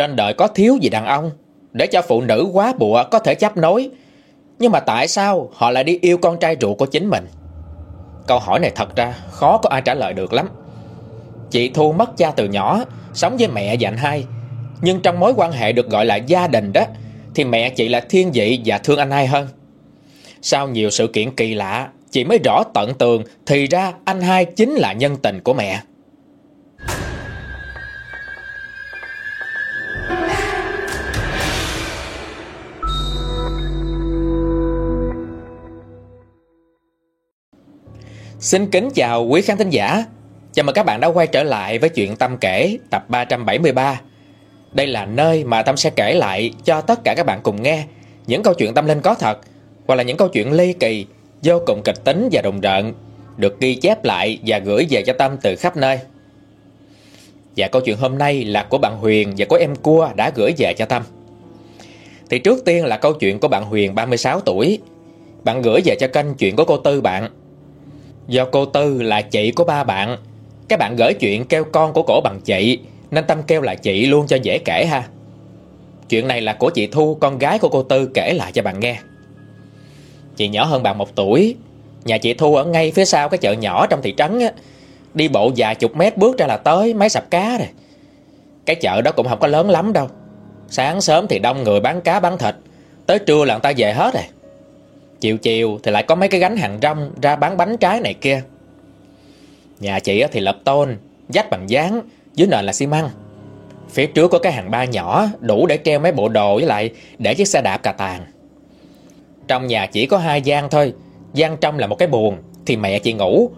Trên đời có thiếu gì đàn ông? Để cho phụ nữ quá bụa có thể chấp nối. Nhưng mà tại sao họ lại đi yêu con trai ruột của chính mình? Câu hỏi này thật ra khó có ai trả lời được lắm. Chị Thu mất cha từ nhỏ, Sống với mẹ và anh hai. Nhưng trong mối quan hệ được gọi là gia đình đó, Thì mẹ chị là thiên vị và thương anh hai hơn. Sau nhiều sự kiện kỳ lạ, Chị mới rõ tận tường Thì ra anh hai chính là nhân tình của mẹ. Xin kính chào quý khán thính giả. Chào mừng các bạn đã quay trở lại với chuyện Tâm kể tập 373 Đây là nơi mà Tâm sẽ kể lại cho tất cả các bạn cùng nghe Những câu chuyện tâm linh có thật Hoặc là những câu chuyện ly kỳ, vô cùng kịch tính và đồng rợn Được ghi chép lại và gửi về cho Tâm từ khắp nơi. Và câu chuyện hôm nay là của bạn Huyền và của em Cua đã gửi về cho Tâm. Thì trước tiên là câu chuyện của bạn Huyền 36 tuổi. Bạn gửi về cho kênh chuyện của cô Tư bạn. Do cô Tư là chị của ba bạn. Các bạn gửi chuyện kêu con của cổ bằng chị, Nên Tâm kêu là chị luôn cho dễ kể ha. Chuyện này là của chị Thu, Con gái của cô Tư, kể lại cho bạn nghe. Chị nhỏ hơn bạn một tuổi. Nhà chị Thu ở ngay phía sau cái chợ nhỏ trong thị trấn á. Đi bộ vài chục mét bước ra là tới mấy sạp cá rồi. Cái chợ đó cũng không có lớn lắm đâu. Sáng sớm thì đông người bán cá bán thịt. Tới trưa là người ta về hết rồi. Chiều chiều thì lại có mấy cái gánh hàng rong ra bán bánh trái này kia. Nhà chị thì lập tôn, dách bằng dáng, dưới nền là xi măng. Phía trước có cái hàng ba nhỏ đủ để treo mấy bộ đồ với lại để chiếc xe đạp cà tàng. Trong nhà chỉ có hai gian thôi, gian trong là một cái buồng thì mẹ chị ngủ.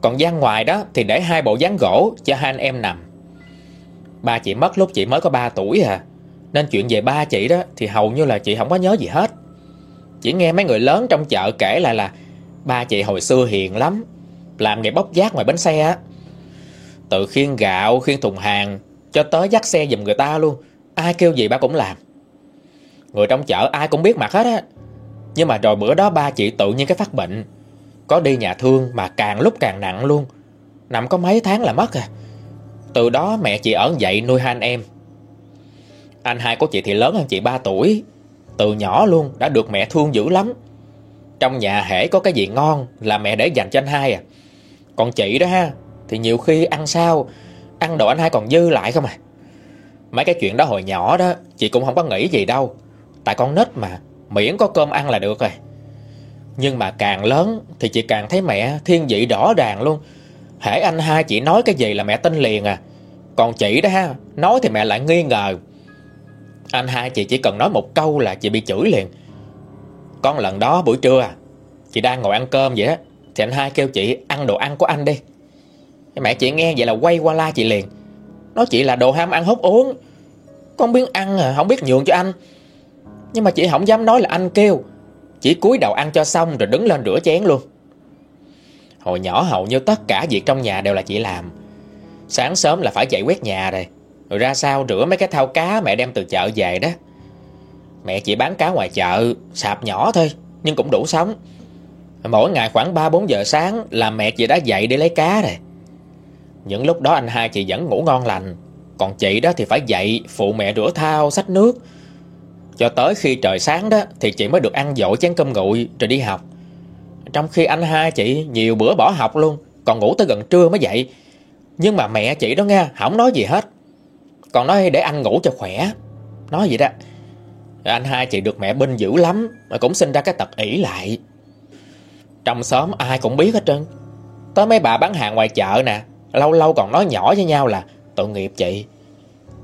Còn gian ngoài đó thì để hai bộ dáng gỗ cho hai anh em nằm. Ba chị mất lúc chị mới có 3 tuổi à. Nên chuyện về ba chị đó thì hầu như là chị không có nhớ gì hết. Chỉ nghe mấy người lớn trong chợ kể lại là Ba chị hồi xưa hiền lắm Làm nghề bốc giác ngoài bến xe á. Tự khiên gạo, khiên thùng hàng Cho tới dắt xe giùm người ta luôn Ai kêu gì ba cũng làm. Người trong chợ ai cũng biết mặt hết á. Nhưng mà rồi bữa đó ba chị tự nhiên cái phát bệnh. Có đi nhà thương mà càng lúc càng nặng luôn. Nằm có mấy tháng là mất à. Từ đó mẹ chị ở dậy nuôi hai anh em. Anh hai của chị thì lớn hơn chị 3 tuổi từ nhỏ luôn đã được mẹ thương dữ lắm. Trong nhà hễ có cái gì ngon Là mẹ để dành cho anh hai à. Còn chị đó ha, Thì nhiều khi ăn sao, Ăn đồ anh hai còn dư lại không à. Mấy cái chuyện đó hồi nhỏ đó, Chị cũng không có nghĩ gì đâu. Tại con nít mà, Miễn có cơm ăn là được rồi. Nhưng mà càng lớn Thì chị càng thấy mẹ thiên vị rõ ràng luôn. Hễ anh hai chị nói cái gì là mẹ tin liền à. Còn chị đó ha, Nói thì mẹ lại nghi ngờ anh hai, chị chỉ cần nói một câu là chị bị chửi liền. Con lần đó buổi trưa à Chị đang ngồi ăn cơm vậy á, Thì anh hai kêu chị ăn đồ ăn của anh đi. Mẹ chị nghe vậy là quay qua la chị liền. Nói chị là đồ ham ăn hút uống. Con biết ăn à Không biết nhường cho anh. Nhưng mà chị không dám nói là anh kêu. Chỉ cúi đầu ăn cho xong rồi đứng lên rửa chén luôn. Hồi nhỏ hầu như tất cả việc trong nhà đều là chị làm. Sáng sớm là phải chạy quét nhà rồi rồi ra sao? Rửa mấy cái thau cá mẹ đem từ chợ về đó. Mẹ chỉ bán cá ngoài chợ Sạp nhỏ thôi Nhưng cũng đủ sống. Mỗi ngày khoảng 3-4 giờ sáng Là mẹ chị đã dậy để lấy cá rồi. Những lúc đó anh hai chị vẫn ngủ ngon lành Còn chị đó thì phải dậy Phụ mẹ rửa thau, xách nước. Cho tới khi trời sáng đó Thì chị mới được ăn dội chén cơm nguội Rồi đi học. Trong khi anh hai chị nhiều bữa bỏ học luôn Còn ngủ tới gần trưa mới dậy. Nhưng mà mẹ chị đó nghe Không nói gì hết còn nói để anh ngủ cho khỏe. Nói vậy đó. Anh hai chị được mẹ binh dữ lắm, Mà cũng sinh ra cái tật ỷ lại. Trong xóm ai cũng biết hết trơn. Tới mấy bà bán hàng ngoài chợ nè, Lâu lâu còn nói nhỏ với nhau là, Tội nghiệp chị.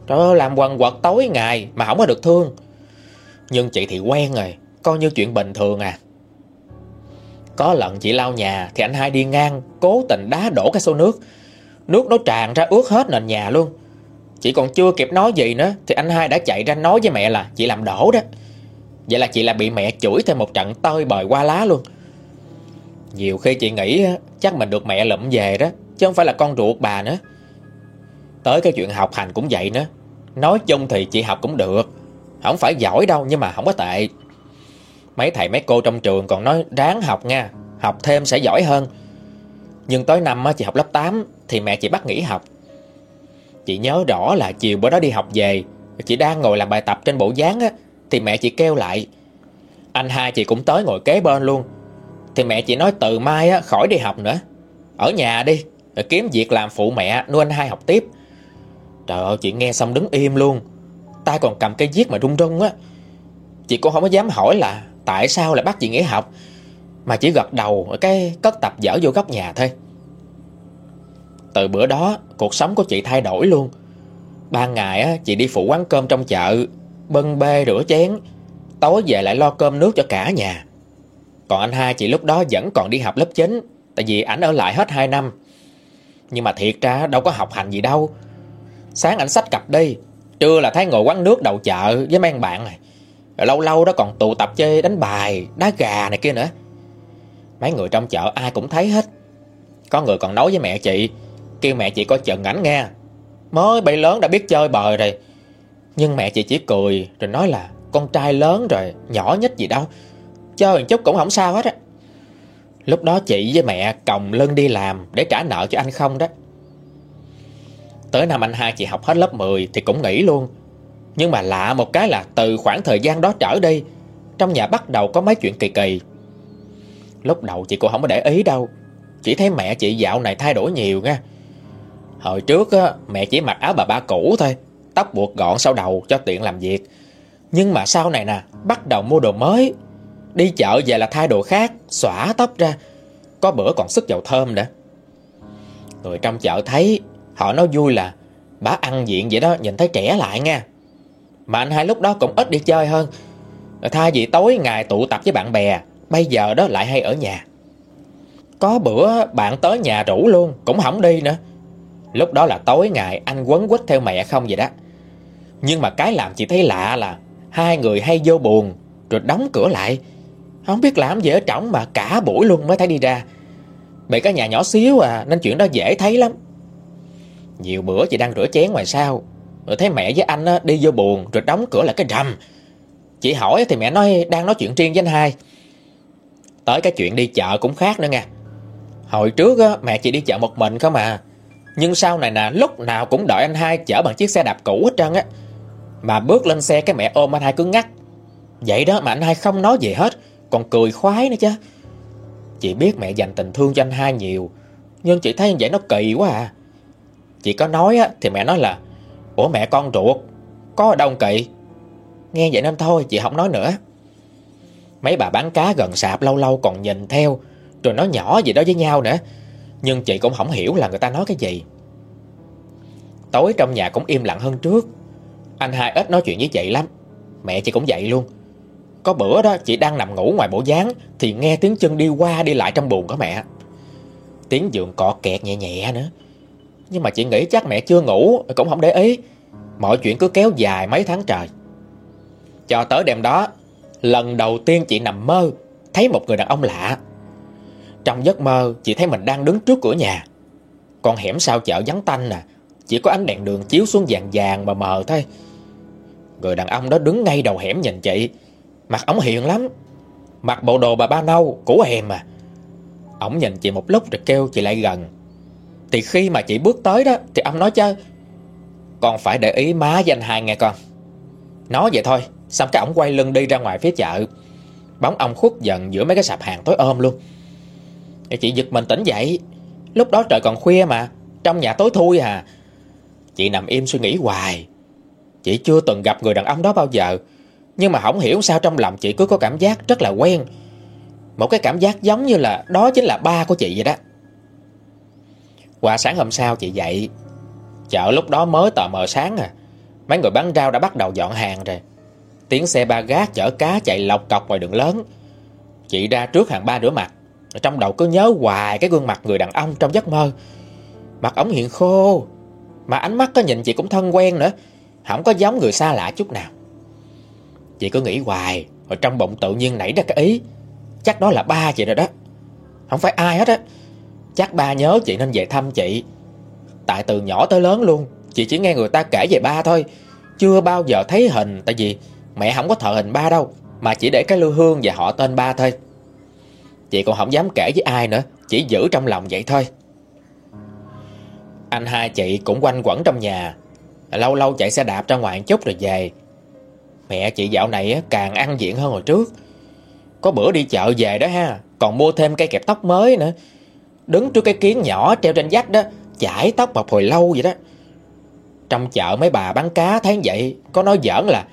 Trời ơi, làm quần quật tối ngày Mà không có được thương. Nhưng chị thì quen rồi, Coi như chuyện bình thường à. Có lần chị lau nhà Thì anh hai đi ngang, Cố tình đá đổ cái xô nước. Nước nó tràn ra ướt hết nền nhà luôn. Chị còn chưa kịp nói gì nữa, Thì anh hai đã chạy ra nói với mẹ là Chị làm đổ đó. Vậy là chị là bị mẹ chửi thêm một trận tơi bời qua lá luôn. Nhiều khi chị nghĩ Chắc mình được mẹ lụm về đó, Chứ không phải là con ruột bà nữa. Tới cái chuyện học hành cũng vậy nữa. Nói chung thì chị học cũng được. Không phải giỏi đâu, nhưng mà không có tệ. Mấy thầy, mấy cô trong trường còn nói ráng học nha, Học thêm sẽ giỏi hơn. Nhưng tới năm chị học lớp 8 Thì mẹ chị bắt nghỉ học. Chị nhớ rõ là chiều bữa đó đi học về. Chị đang ngồi làm bài tập trên bộ dáng á, Thì mẹ chị kêu lại. Anh hai chị cũng tới ngồi kế bên luôn. Thì mẹ chị nói từ mai á, khỏi đi học nữa. Ở nhà đi, Rồi kiếm việc làm phụ mẹ, nuôi anh hai học tiếp. Trời ơi, chị nghe xong đứng im luôn. Tay còn cầm cây viết mà run run á. Chị cũng không có dám hỏi là Tại sao lại bắt chị nghỉ học, Mà chỉ gật đầu cái cất tập dở vô góc nhà thôi. Từ bữa đó Cuộc sống của chị thay đổi luôn. Ban ngày á, chị đi phụ quán cơm trong chợ bưng bê rửa chén Tối về lại lo cơm nước cho cả nhà. Còn anh hai chị lúc đó vẫn còn đi học lớp 9 Tại vì ảnh ở lại hết 2 năm. Nhưng mà thiệt ra đâu có học hành gì đâu. Sáng ảnh sách cặp đi Trưa là thấy ngồi quán nước đầu chợ với mang bạn này. Rồi lâu lâu đó còn tụ tập chơi đánh bài Đá gà này kia nữa. Mấy người trong chợ ai cũng thấy hết. Có người còn nói với mẹ chị Kêu mẹ chị coi chừng ảnh nghe, Mới bay lớn đã biết chơi bời rồi. Nhưng mẹ chị chỉ cười Rồi nói là, con trai lớn rồi, Nhỏ nhất gì đâu, Chơi một chút cũng không sao hết á. Lúc đó chị với mẹ còng lưng đi làm Để trả nợ cho anh không đó. Tới năm anh hai chị học hết lớp 10 Thì cũng nghỉ luôn. Nhưng mà lạ một cái là từ khoảng thời gian đó trở đi, Trong nhà bắt đầu có mấy chuyện kỳ kỳ. Lúc đầu chị cũng không có để ý đâu, Chỉ thấy mẹ chị dạo này thay đổi nhiều nha. Hồi trước á, mẹ chỉ mặc áo bà ba cũ thôi Tóc buộc gọn sau đầu cho tiện làm việc. Nhưng mà sau này nè Bắt đầu mua đồ mới. Đi chợ về là thay đồ khác Xõa tóc ra Có bữa còn sức dầu thơm nữa. Người trong chợ thấy Họ nói vui là Bà ăn diện vậy đó nhìn thấy trẻ lại nha. Mà anh hai lúc đó cũng ít đi chơi hơn. Thay vì tối ngày tụ tập với bạn bè Bây giờ đó lại hay ở nhà. Có bữa bạn tới nhà rủ luôn Cũng không đi nữa. Lúc đó là tối ngày anh quấn quýt theo mẹ không vậy đó. Nhưng mà cái làm chị thấy lạ là Hai người hay vô buồn Rồi đóng cửa lại. Không biết làm gì ở trỏng mà cả buổi luôn mới thấy đi ra. Bị cái nhà nhỏ xíu à Nên chuyện đó dễ thấy lắm. Nhiều bữa chị đang rửa chén ngoài sau Rồi thấy mẹ với anh đi vô buồn Rồi đóng cửa lại cái rầm Chị hỏi thì mẹ nói đang nói chuyện riêng với anh hai. Tới cái chuyện đi chợ cũng khác nữa nha Hồi trước á, mẹ chị đi chợ một mình không à nhưng sau này nè, lúc nào cũng đợi anh hai chở bằng chiếc xe đạp cũ hết trơn á. Mà bước lên xe, cái mẹ ôm anh hai cứ ngắt. Vậy đó mà anh hai không nói gì hết, Còn cười khoái nữa chứ. Chị biết mẹ dành tình thương cho anh hai nhiều, Nhưng chị thấy như vậy nó kỳ quá à. Chị có nói á, thì mẹ nói là, Ủa mẹ con ruột, Có ở đâu kỳ? Nghe vậy nên thôi, chị không nói nữa. Mấy bà bán cá gần sạp lâu lâu còn nhìn theo, Rồi nói nhỏ gì đó với nhau nữa nhưng chị cũng không hiểu là người ta nói cái gì. Tối trong nhà cũng im lặng hơn trước. Anh hai ít nói chuyện với chị lắm. Mẹ chị cũng vậy luôn. Có bữa đó chị đang nằm ngủ ngoài bộ gián Thì nghe tiếng chân đi qua đi lại trong buồn của mẹ. Tiếng giường cọ kẹt nhẹ nhẹ nữa. Nhưng mà chị nghĩ chắc mẹ chưa ngủ, Cũng không để ý. Mọi chuyện cứ kéo dài mấy tháng trời. Cho tới đêm đó, Lần đầu tiên chị nằm mơ, Thấy một người đàn ông lạ trong giấc mơ chị thấy mình đang đứng trước cửa nhà. Con hẻm sau chợ vắng tanh nè Chỉ có ánh đèn đường chiếu xuống vàng vàng mà mờ thôi. Người đàn ông đó đứng ngay đầu hẻm nhìn chị. Mặt ống hiền lắm. Mặc bộ đồ bà ba nâu Củ hèm à. Ổng nhìn chị một lúc rồi kêu chị lại gần. Thì khi mà chị bước tới đó, Thì ông nói chứ, Con phải để ý má danh hai nghe con. Nói vậy thôi, Xong cái ổng quay lưng đi ra ngoài phía chợ. Bóng ông khuất dần giữa mấy cái sạp hàng tối ôm luôn. Chị giật mình tỉnh dậy. Lúc đó trời còn khuya mà, Trong nhà tối thui à. Chị nằm im suy nghĩ hoài. Chị chưa từng gặp người đàn ông đó bao giờ, Nhưng mà không hiểu sao trong lòng chị cứ có cảm giác rất là quen. Một cái cảm giác giống như là Đó chính là ba của chị vậy đó. Qua sáng hôm sau chị dậy, Chợ lúc đó mới tờ mờ sáng à. Mấy người bán rau đã bắt đầu dọn hàng rồi. Tiếng xe ba gác chở cá chạy lọc cọc ngoài đường lớn. Chị ra trước hàng ba rửa mặt trong đầu cứ nhớ hoài cái gương mặt người đàn ông trong giấc mơ. Mặt ổng hiện khô, Mà ánh mắt có nhìn chị cũng thân quen nữa. Không có giống người xa lạ chút nào. Chị cứ nghĩ hoài, Rồi trong bụng tự nhiên nảy ra cái ý. Chắc đó là ba chị rồi đó. Không phải ai hết á. Chắc ba nhớ chị nên về thăm chị. Tại từ nhỏ tới lớn luôn, Chị chỉ nghe người ta kể về ba thôi. Chưa bao giờ thấy hình, Tại vì mẹ không có thờ hình ba đâu, Mà chỉ để cái lưu hương và họ tên ba thôi. Chị còn không dám kể với ai nữa, Chỉ giữ trong lòng vậy thôi. Anh hai chị cũng quanh quẩn trong nhà. Lâu lâu chạy xe đạp ra ngoài chút rồi về. Mẹ chị dạo này càng ăn diện hơn hồi trước. Có bữa đi chợ về đó ha, Còn mua thêm cây kẹp tóc mới nữa. Đứng trước cái kiến nhỏ treo trên vách đó, Chải tóc một hồi lâu vậy đó. Trong chợ mấy bà bán cá thấy vậy, Có nói giỡn là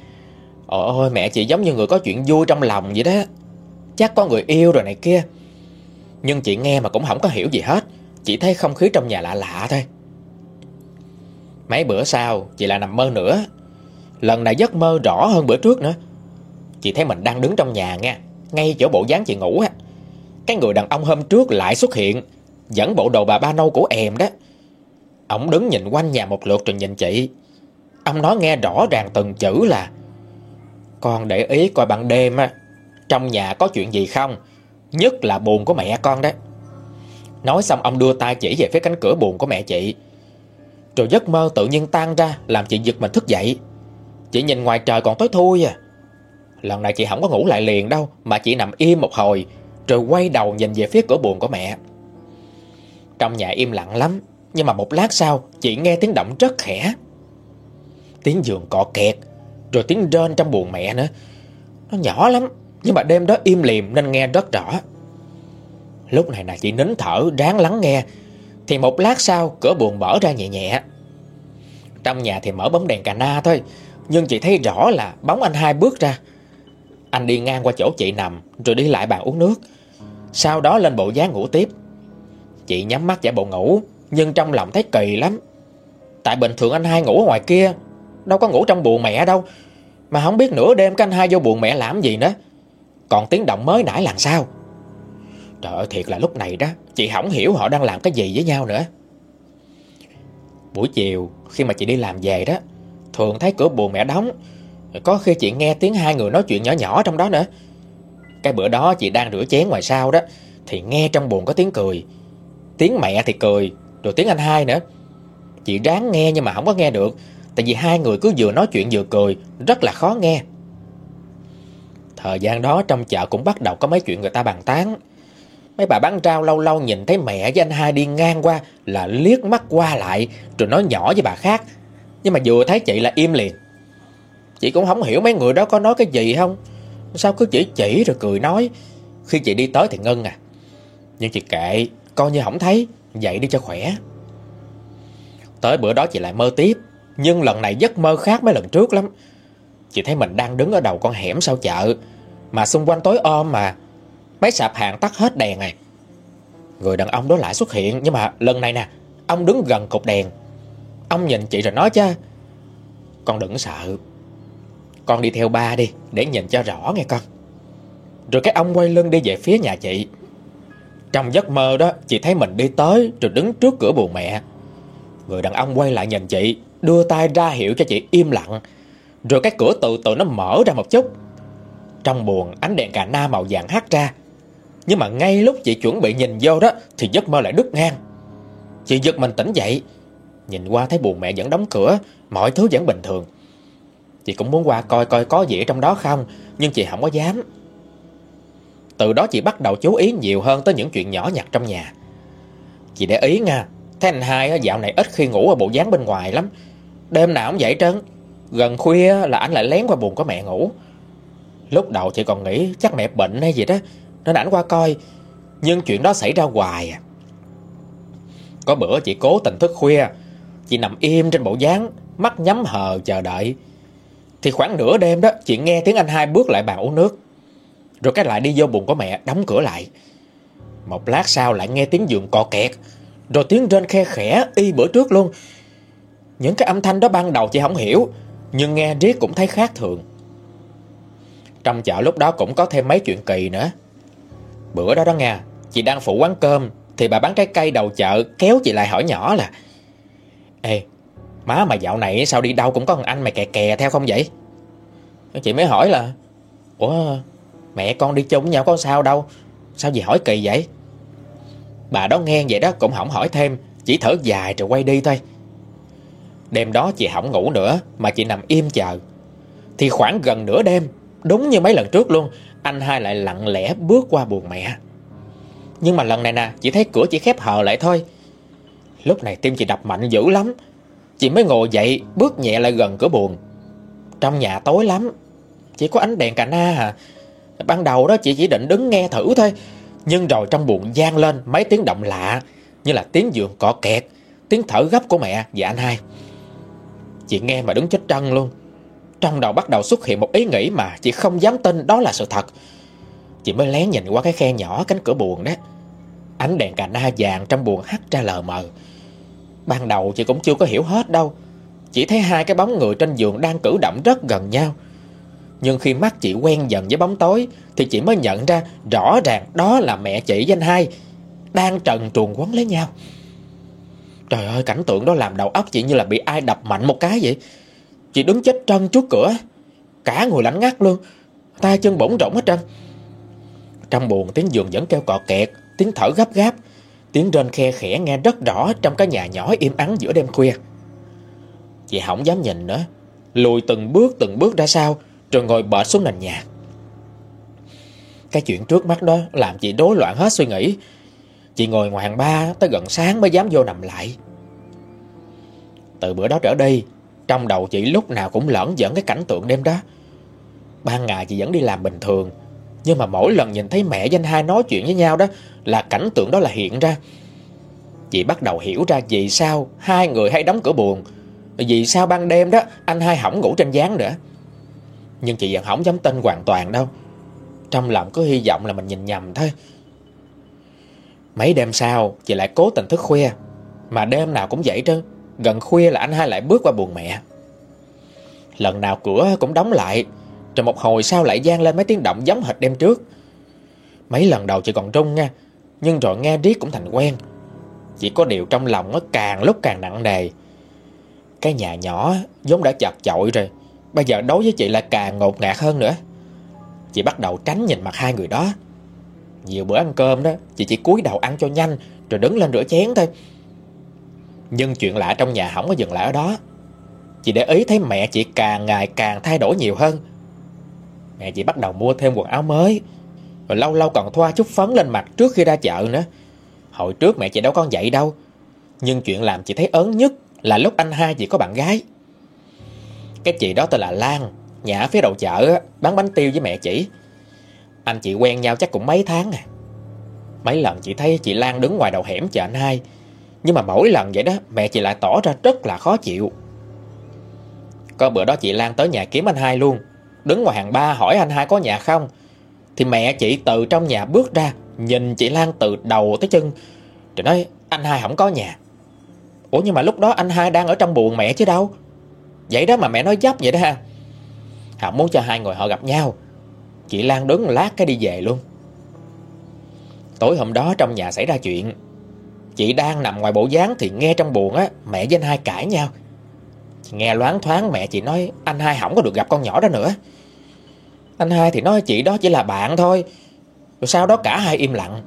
Ôi mẹ chị giống như người có chuyện vui trong lòng vậy đó. Chắc có người yêu rồi này kia. Nhưng chị nghe mà cũng không có hiểu gì hết. Chỉ thấy không khí trong nhà lạ lạ thôi. Mấy bữa sau, Chị lại nằm mơ nữa. Lần này giấc mơ rõ hơn bữa trước nữa. Chị thấy mình đang đứng trong nhà nha Ngay chỗ bộ dáng chị ngủ á. Cái người đàn ông hôm trước lại xuất hiện, Dẫn bộ đồ bà ba nâu của em đó. Ông đứng nhìn quanh nhà một lượt rồi nhìn chị. Ông nói nghe rõ ràng từng chữ là, Con để ý coi ban đêm á trong nhà có chuyện gì không? Nhất là buồn của mẹ con đấy. Nói xong ông đưa tay chỉ về phía cánh cửa buồn của mẹ chị. Rồi giấc mơ tự nhiên tan ra, Làm chị giật mình thức dậy. Chị nhìn ngoài trời còn tối thui à. Lần này chị không có ngủ lại liền đâu, Mà chị nằm im một hồi, Rồi quay đầu nhìn về phía cửa buồn của mẹ. Trong nhà im lặng lắm, Nhưng mà một lát sau, Chị nghe tiếng động rất khẽ. Tiếng giường cọ kẹt, Rồi tiếng rên trong buồn mẹ nữa. Nó nhỏ lắm. Nhưng mà đêm đó im lìm nên nghe rất rõ. Lúc này là chị nín thở, ráng lắng nghe. Thì một lát sau, cửa buồn mở ra nhẹ nhẹ. Trong nhà thì mở bóng đèn cà na thôi, Nhưng chị thấy rõ là bóng anh hai bước ra. Anh đi ngang qua chỗ chị nằm, Rồi đi lại bàn uống nước. Sau đó lên bộ giá ngủ tiếp. Chị nhắm mắt giả bộ ngủ, Nhưng trong lòng thấy kỳ lắm. Tại bình thường anh hai ngủ ở ngoài kia, Đâu có ngủ trong buồn mẹ đâu. Mà không biết nửa đêm cái anh hai vô buồn mẹ làm gì nữa. Còn tiếng động mới nãy làm sao? Trời ơi, thiệt là lúc này đó, Chị không hiểu họ đang làm cái gì với nhau nữa. Buổi chiều, Khi mà chị đi làm về đó, Thường thấy cửa buồn mẹ đóng Có khi chị nghe tiếng hai người nói chuyện nhỏ nhỏ trong đó nữa. Cái bữa đó chị đang rửa chén ngoài sau đó, Thì nghe trong buồn có tiếng cười. Tiếng mẹ thì cười, Rồi tiếng anh hai nữa. Chị ráng nghe nhưng mà không có nghe được, Tại vì hai người cứ vừa nói chuyện vừa cười, Rất là khó nghe. Thời gian đó trong chợ cũng bắt đầu có mấy chuyện người ta bàn tán. Mấy bà bán rau lâu lâu nhìn thấy mẹ với anh hai đi ngang qua Là liếc mắt qua lại, Rồi nói nhỏ với bà khác. Nhưng mà vừa thấy chị là im liền. Chị cũng không hiểu mấy người đó có nói cái gì không. Sao cứ chỉ chỉ rồi cười nói. Khi chị đi tới thì ngân à. Nhưng chị kệ, Coi như không thấy, Dậy đi cho khỏe. Tới bữa đó chị lại mơ tiếp. Nhưng lần này giấc mơ khác mấy lần trước lắm. Chị thấy mình đang đứng ở đầu con hẻm sau chợ. Mà xung quanh tối om mà. Mấy sạp hàng tắt hết đèn này Người đàn ông đó lại xuất hiện, Nhưng mà lần này nè, Ông đứng gần cục đèn. Ông nhìn chị rồi nói chứ, Con đừng sợ. Con đi theo ba đi, Để nhìn cho rõ nghe con. Rồi cái ông quay lưng đi về phía nhà chị. Trong giấc mơ đó, Chị thấy mình đi tới Rồi đứng trước cửa buồn mẹ. Người đàn ông quay lại nhìn chị, Đưa tay ra hiệu cho chị im lặng. Rồi cái cửa từ từ nó mở ra một chút. Trong buồn, ánh đèn cà na màu vàng hát ra. Nhưng mà ngay lúc chị chuẩn bị nhìn vô đó, Thì giấc mơ lại đứt ngang. Chị giật mình tỉnh dậy, Nhìn qua thấy buồn mẹ vẫn đóng cửa, Mọi thứ vẫn bình thường. Chị cũng muốn qua coi coi có gì ở trong đó không, Nhưng chị không có dám. Từ đó chị bắt đầu chú ý nhiều hơn Tới những chuyện nhỏ nhặt trong nhà. Chị để ý nha, Thấy anh hai dạo này ít khi ngủ ở bộ dáng bên ngoài lắm. Đêm nào cũng vậy trơn, Gần khuya là anh lại lén qua buồn của mẹ ngủ. Lúc đầu chị còn nghĩ chắc mẹ bệnh hay gì đó nên ảnh qua coi, Nhưng chuyện đó xảy ra hoài à. Có bữa chị cố tình thức khuya, Chị nằm im trên bộ dáng, Mắt nhắm hờ chờ đợi. Thì khoảng nửa đêm đó, Chị nghe tiếng anh hai bước lại bàn uống nước. Rồi cái lại đi vô buồn của mẹ, đóng cửa lại. Một lát sau lại nghe tiếng giường cọ kẹt, Rồi tiếng rên khe khẽ y bữa trước luôn. Những cái âm thanh đó ban đầu chị không hiểu, Nhưng nghe riết cũng thấy khác thường. Trong chợ lúc đó cũng có thêm mấy chuyện kỳ nữa. Bữa đó đó nha Chị đang phụ quán cơm, Thì bà bán trái cây đầu chợ, kéo chị lại hỏi nhỏ là, Ê, Má mà dạo này sao đi đâu cũng có thằng anh mày kè kè theo không vậy? Chị mới hỏi là, Ủa, Mẹ con đi chung với nhau có sao đâu, Sao gì hỏi kỳ vậy? Bà đó nghe vậy đó cũng không hỏi thêm, Chỉ thở dài rồi quay đi thôi. Đêm đó chị không ngủ nữa Mà chị nằm im chờ. Thì khoảng gần nửa đêm Đúng như mấy lần trước luôn, anh hai lại lặng lẽ bước qua buồn mẹ. Nhưng mà lần này nè, Chỉ thấy cửa chỉ khép hờ lại thôi. Lúc này tim chị đập mạnh dữ lắm. Chị mới ngồi dậy, Bước nhẹ lại gần cửa buồn. Trong nhà tối lắm, Chỉ có ánh đèn cà na à. Ban đầu đó chị chỉ định đứng nghe thử thôi, Nhưng rồi trong buồn gian lên Mấy tiếng động lạ, Như là tiếng giường cọ kẹt, Tiếng thở gấp của mẹ và anh hai. Chị nghe mà đứng chết trân luôn. Trong đầu bắt đầu xuất hiện một ý nghĩ Mà chị không dám tin đó là sự thật. Chị mới lén nhìn qua cái khe nhỏ cánh cửa buồn đó. Ánh đèn cà na vàng trong buồn hắt ra lờ mờ. Ban đầu chị cũng chưa có hiểu hết đâu. Chỉ thấy hai cái bóng người trên giường đang cử động rất gần nhau. Nhưng khi mắt chị quen dần với bóng tối, Thì chị mới nhận ra rõ ràng đó là mẹ chị với anh hai, Đang trần truồng quấn lấy nhau. Trời ơi, cảnh tượng đó làm đầu óc chị như là bị ai đập mạnh một cái vậy. Chị đứng chết trân trước cửa Cả người lạnh ngắt luôn. Tay chân bỗng rỗng hết trơn Trong buồn, tiếng giường vẫn kêu cọ kẹt, Tiếng thở gấp gáp. Tiếng rên khe khẽ nghe rất rõ Trong cái nhà nhỏ im ắng giữa đêm khuya. Chị không dám nhìn nữa. Lùi từng bước từng bước ra sau, Rồi ngồi bệt xuống nền nhà. Cái chuyện trước mắt đó Làm chị rối loạn hết suy nghĩ. Chị ngồi ngoài hàng ba Tới gần sáng mới dám vô nằm lại. Từ bữa đó trở đi trong đầu chị lúc nào cũng lẫn dẫn cái cảnh tượng đêm đó. Ban ngày chị vẫn đi làm bình thường, Nhưng mà mỗi lần nhìn thấy mẹ danh hai nói chuyện với nhau đó Là cảnh tượng đó là hiện ra. Chị bắt đầu hiểu ra vì sao Hai người hay đóng cửa buồn Vì sao ban đêm đó Anh hai hỏng ngủ trên gián nữa. Nhưng chị vẫn không dám tin hoàn toàn đâu. Trong lòng cứ hy vọng là mình nhìn nhầm thôi. Mấy đêm sau, Chị lại cố tình thức khuya, Mà đêm nào cũng vậy trơn. Gần khuya là anh hai lại bước qua buồn mẹ. Lần nào cửa cũng đóng lại, Rồi một hồi sau lại gian lên mấy tiếng động giống hệt đêm trước. Mấy lần đầu chỉ còn rung nha, Nhưng rồi nghe riết cũng thành quen. Chỉ có điều trong lòng nó càng lúc càng nặng nề. Cái nhà nhỏ vốn đã chật chội rồi, Bây giờ đối với chị là càng ngột ngạt hơn nữa. Chị bắt đầu tránh nhìn mặt hai người đó. Nhiều bữa ăn cơm đó, Chị chỉ cúi đầu ăn cho nhanh, Rồi đứng lên rửa chén thôi. Nhưng chuyện lạ trong nhà không có dừng lại ở đó. Chị để ý thấy mẹ chị càng ngày càng thay đổi nhiều hơn. Mẹ chị bắt đầu mua thêm quần áo mới. Rồi lâu lâu còn thoa chút phấn lên mặt trước khi ra chợ nữa. Hồi trước mẹ chị đâu con vậy đâu. Nhưng chuyện làm chị thấy ớn nhất Là lúc anh hai chị có bạn gái. Cái chị đó tên là Lan, Nhà ở phía đầu chợ bán bánh tiêu với mẹ chị. Anh chị quen nhau chắc cũng mấy tháng à. Mấy lần chị thấy chị Lan đứng ngoài đầu hẻm chờ anh hai nhưng mà mỗi lần vậy đó, Mẹ chị lại tỏ ra rất là khó chịu. Có bữa đó chị Lan tới nhà kiếm anh hai luôn. Đứng ngoài hàng ba hỏi anh hai có nhà không. Thì mẹ chị từ trong nhà bước ra, Nhìn chị Lan từ đầu tới chân. Rồi nói, anh hai không có nhà. Ủa nhưng mà lúc đó anh hai đang ở trong buồn mẹ chứ đâu. Vậy đó mà mẹ nói dấp vậy đó ha. Hảo muốn cho hai người họ gặp nhau. Chị Lan đứng lát cái đi về luôn. Tối hôm đó trong nhà xảy ra chuyện Chị đang nằm ngoài bộ dáng Thì nghe trong buồn á, Mẹ với anh hai cãi nhau. Chị Nghe loáng thoáng mẹ chị nói, Anh hai không có được gặp con nhỏ đó nữa. Anh hai thì nói, chị đó chỉ là bạn thôi, Rồi sau đó cả hai im lặng.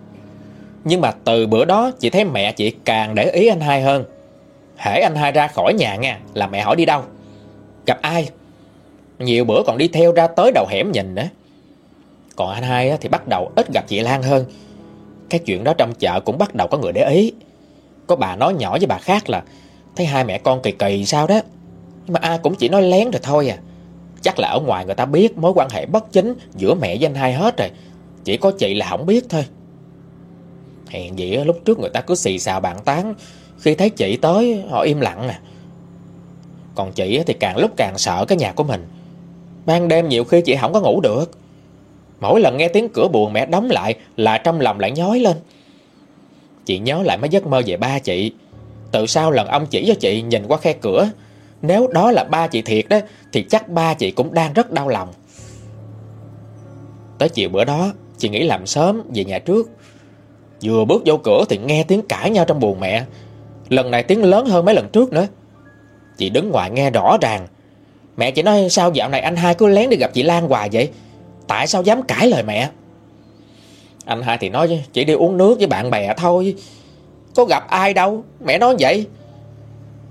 Nhưng mà từ bữa đó, Chị thấy mẹ chị càng để ý anh hai hơn. Hễ anh hai ra khỏi nhà nha Là mẹ hỏi đi đâu? Gặp ai? Nhiều bữa còn đi theo ra tới đầu hẻm nhìn nữa. Còn anh hai thì bắt đầu ít gặp chị Lan hơn. Cái chuyện đó trong chợ cũng bắt đầu có người để ý. Có bà nói nhỏ với bà khác là, Thấy hai mẹ con kỳ kỳ sao đó. Nhưng mà ai cũng chỉ nói lén rồi thôi à. Chắc là ở ngoài người ta biết mối quan hệ bất chính Giữa mẹ với anh hai hết rồi. Chỉ có chị là không biết thôi. Hèn gì lúc trước người ta cứ xì xào bàn tán. Khi thấy chị tới, họ im lặng à. Còn chị thì càng lúc càng sợ cái nhà của mình. Ban đêm nhiều khi chị không có ngủ được. Mỗi lần nghe tiếng cửa buồn mẹ đóng lại là trong lòng lại nhói lên. Chị nhớ lại mấy giấc mơ về ba chị. Từ sau lần ông chỉ cho chị nhìn qua khe cửa, nếu đó là ba chị thiệt đó thì chắc ba chị cũng đang rất đau lòng. Tới chiều bữa đó, chị nghĩ làm sớm về nhà trước. Vừa bước vô cửa thì nghe tiếng cãi nhau trong buồn mẹ. Lần này tiếng lớn hơn mấy lần trước nữa. Chị đứng ngoài nghe rõ ràng. Mẹ chị nói sao dạo này anh hai cứ lén đi gặp chị Lan hoài vậy? Tại sao dám cãi lời mẹ? Anh hai thì nói chỉ đi uống nước với bạn bè thôi. Có gặp ai đâu, Mẹ nói vậy.